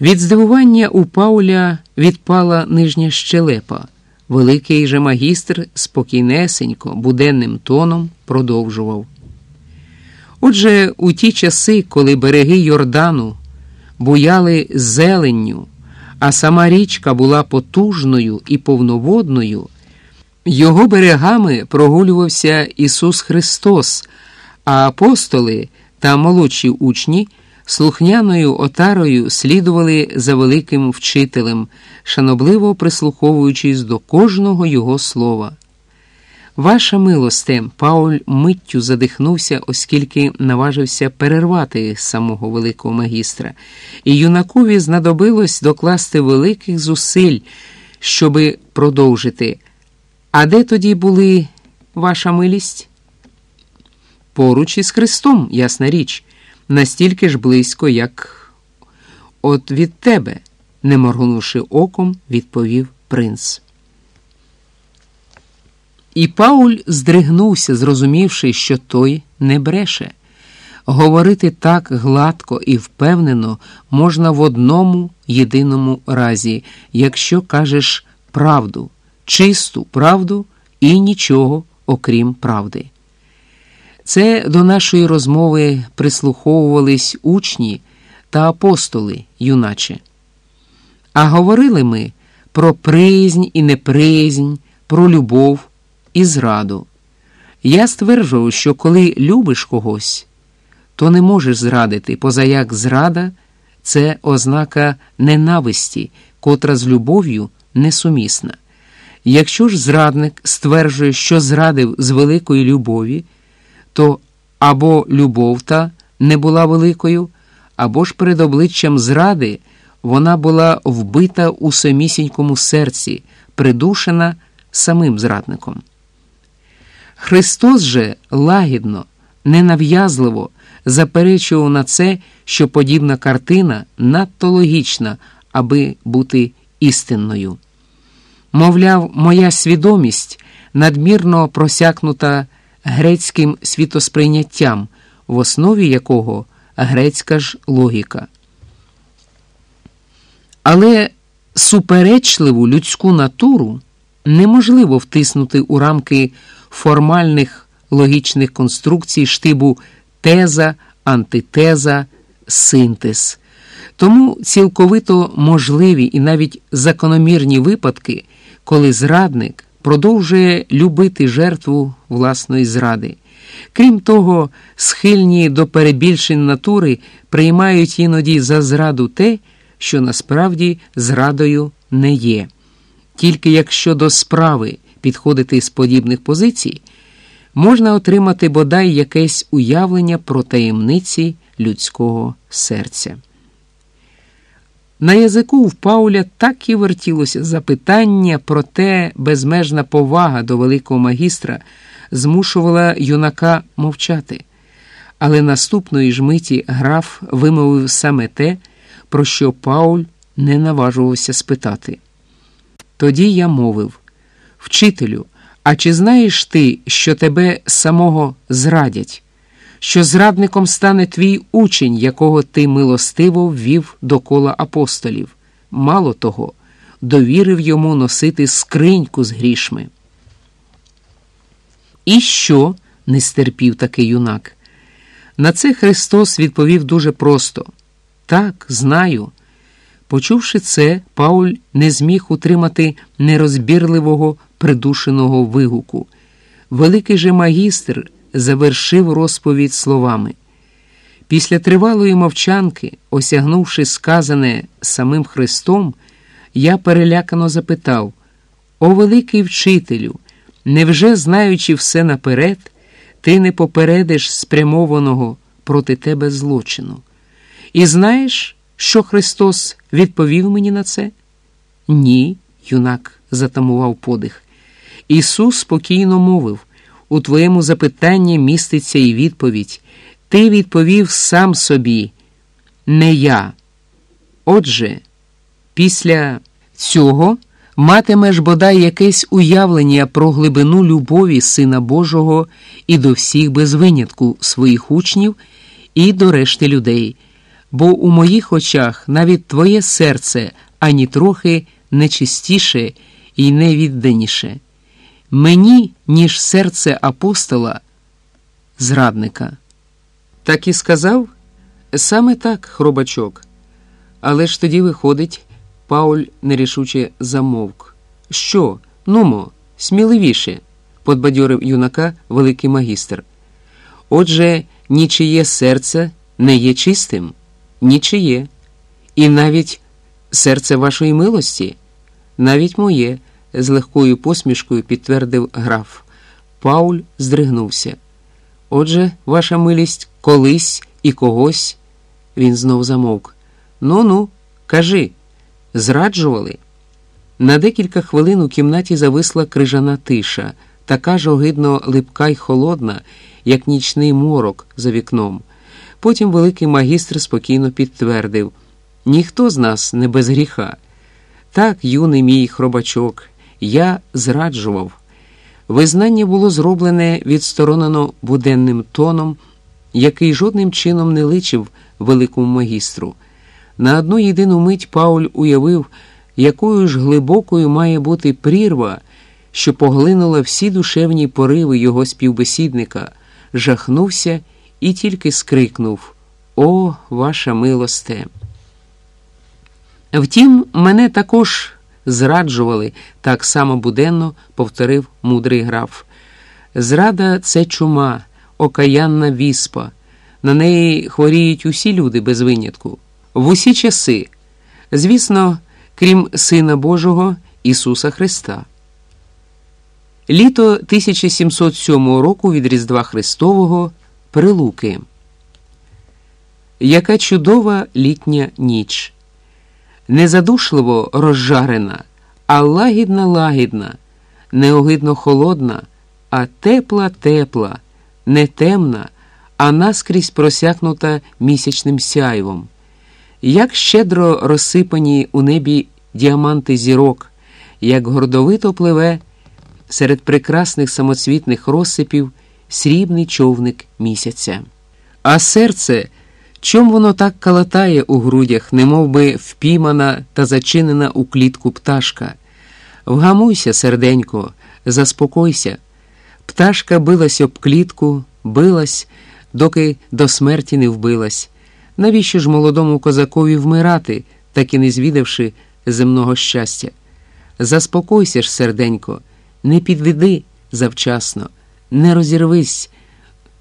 Від здивування у Пауля відпала нижня щелепа. Великий же магістр спокійнесенько, буденним тоном продовжував. Отже, у ті часи, коли береги Йордану буяли зеленню, а сама річка була потужною і повноводною, його берегами прогулювався Ісус Христос, а апостоли та молодші учні слухняною отарою слідували за великим вчителем, шанобливо прислуховуючись до кожного його слова. Ваша милосте, Пауль миттю задихнувся, оскільки наважився перервати самого великого магістра, і юнакові знадобилось докласти великих зусиль, щоби продовжити. А де тоді були ваша милість? Поруч із Христом, ясна річ, настільки ж близько, як от від тебе, не моргнувши оком, відповів принц. І Пауль здригнувся, зрозумівши, що той не бреше. Говорити так гладко і впевнено можна в одному єдиному разі, якщо кажеш правду, чисту правду і нічого окрім правди. Це до нашої розмови прислуховувались учні та апостоли, юначе. А говорили ми про приязнь і неприязнь, про любов і зраду. Я стверджував, що коли любиш когось, то не можеш зрадити, позаяк зрада це ознака ненависті, котра з любов'ю несумісна. Якщо ж зрадник стверджує, що зрадив з великої любові, то або любов та не була великою, або ж перед обличчям зради вона була вбита у самісінькому серці, придушена самим зрадником. Христос же лагідно, ненав'язливо заперечував на це, що подібна картина надто логічна, аби бути істинною. Мовляв, моя свідомість надмірно просякнута грецьким світосприйняттям, в основі якого грецька ж логіка. Але суперечливу людську натуру неможливо втиснути у рамки формальних логічних конструкцій штибу теза, антитеза, синтез. Тому цілковито можливі і навіть закономірні випадки, коли зрадник продовжує любити жертву власної зради. Крім того, схильні до перебільшень натури приймають іноді за зраду те, що насправді зрадою не є. Тільки якщо до справи підходити з подібних позицій, можна отримати бодай якесь уявлення про таємниці людського серця. На язику в Пауля так і вертілося запитання, проте безмежна повага до великого магістра змушувала юнака мовчати. Але наступної ж миті граф вимовив саме те, про що Пауль не наважувався спитати. Тоді я мовив Вчителю, а чи знаєш ти, що тебе самого зрадять? Що зрадником стане твій учень, якого ти милостиво ввів до кола апостолів. Мало того, довірив йому носити скриньку з грішми. І що? не стерпів такий юнак. На це Христос відповів дуже просто так, знаю. Почувши це, Пауль не зміг утримати нерозбірливого придушеного вигуку. Великий же магістр завершив розповідь словами. Після тривалої мовчанки, осягнувши сказане самим Христом, я перелякано запитав: О великий вчителю, невже, знаючи все наперед, ти не попередиш спрямованого проти тебе злочину? І знаєш, що Христос відповів мені на це? Ні, юнак затамував подих. Ісус спокійно мовив. У твоєму запитанні міститься і відповідь. Ти відповів сам собі, не я. Отже, після цього матимеш бодай якесь уявлення про глибину любові Сина Божого і до всіх без винятку своїх учнів, і до решти людей. бо у моїх очах навіть твоє серце ані трохи не чистіше і не відданіше. Мені, ніж серце апостола, зрадника. Так і сказав? Саме так, хробачок. Але ж тоді виходить, Пауль нерішуче замовк. Що? Нумо, сміливіше, подбадьорив юнака великий магістр. Отже, нічиє серце не є чистим, нічиє. І навіть серце вашої милості, навіть моє, з легкою посмішкою підтвердив граф. Пауль здригнувся. Отже, ваша милість колись і когось. Він знов замовк. Ну ну, кажи, зраджували? На декілька хвилин у кімнаті зависла крижана тиша, така ж огидно липка й холодна, як нічний морок за вікном. Потім великий магістр спокійно підтвердив ніхто з нас не без гріха. Так, юний мій хробачок, я зраджував. Визнання було зроблене відсторонено буденним тоном, який жодним чином не личив великому магістру. На одну єдину мить Пауль уявив, якою ж глибокою має бути прірва, що поглинула всі душевні пориви його співбесідника, жахнувся і тільки скрикнув О, ваша милосте! Втім, мене також зраджували, так само буденно повторив мудрий граф. Зрада це чума, окаянна віспа. На неї хворіють усі люди без винятку, в усі часи, звісно, крім Сина Божого Ісуса Христа. Літо 1707 року від Різдва Христового Прилуки. Яка чудова літня ніч! Незадушливо розжарена, а лагідна лагідна, неогидно холодна, а тепла тепла, не темна, а наскрізь просякнута місячним сяйвом. Як щедро розсипані у небі діаманти зірок, як гордовито пливе серед прекрасних самоцвітних розсипів срібний човник місяця. А серце. Чом воно так калатає у грудях, немов би впіймана та зачинена у клітку пташка? Вгамуйся, серденько, заспокойся. Пташка билась об клітку, билась, доки до смерті не вбилась. Навіщо ж молодому козакові вмирати, так і не звідавши земного щастя? Заспокойся ж, серденько, не підведи завчасно, не розірвись.